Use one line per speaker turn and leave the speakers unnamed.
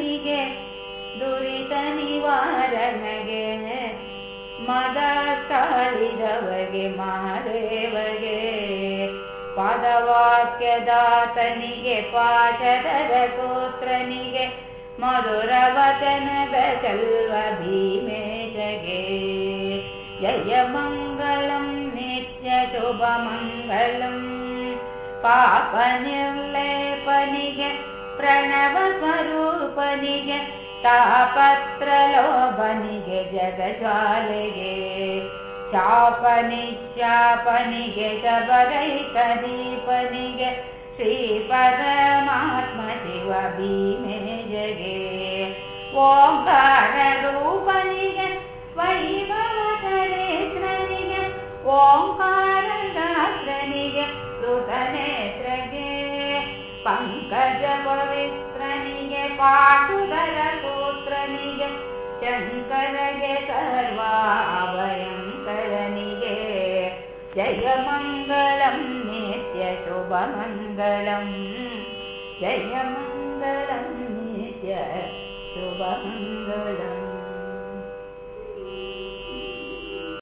ನಿವಾರನಿಗೆ ದುರಿತ ನಿವಾರನಗೆ ಮದ ಕಾಳಿದವಗೆ ಮಹಾದೇವಗೆ ಪದವಾಕ್ಯದಾತನಿಗೆ ಪಾಠದರ ಸೂತ್ರನಿಗೆ ಮಧುರ ವಚನದ ಚಲ್ವ ಭೀಮೇಶಗೆ ಜಯ ಮಂಗಳಂ ನಿತ್ಯ ಶುಭ ಮಂಗಳಂ ಪಾಪ ನಿರ್ಲೇಪನಿಗೆ ಪ್ರಣವ ಸ್ವರೂಪನಿಗೆ ತಾಪತ್ರ ಲೋಭನಿಗೆ ಜಗಜ್ವಾಲೆಗೆ ಶಾಪ ನಿಶಾಪನಿಗೆ ಶಬರೈಕ ದೀಪನಿಗೆ ಶ್ರೀ ಪರಮಾತ್ಮ ಶಿವ ಭೀಮೇಜಗೆ ಓಂಕಾರ ರೂಪನಿಗೆ ವೈಭವರೇಶ್ವರನಿಗೆ ಓಂಕಾರ ಗಾತ್ರನಿಗೆ ಋತನೇತ್ರಗೆ ಪಂಕಜ ಪವಿತ್ರನಿಗೆ ಪಾಟುದರ ಸೂತ್ರನಿಗೆ ಶಂಕರಗೆ ಸರ್ವಾಭಯಂಕರನಿಗೆ ಜಯ ಮಂಗಳಂ ನಿತ್ಯ ಶುಭ ಮಂಗಳಂ ಜಯ ಮಂಗಳಂ ನಿತ್ಯ ಶುಭ ಮಂಗಳಂ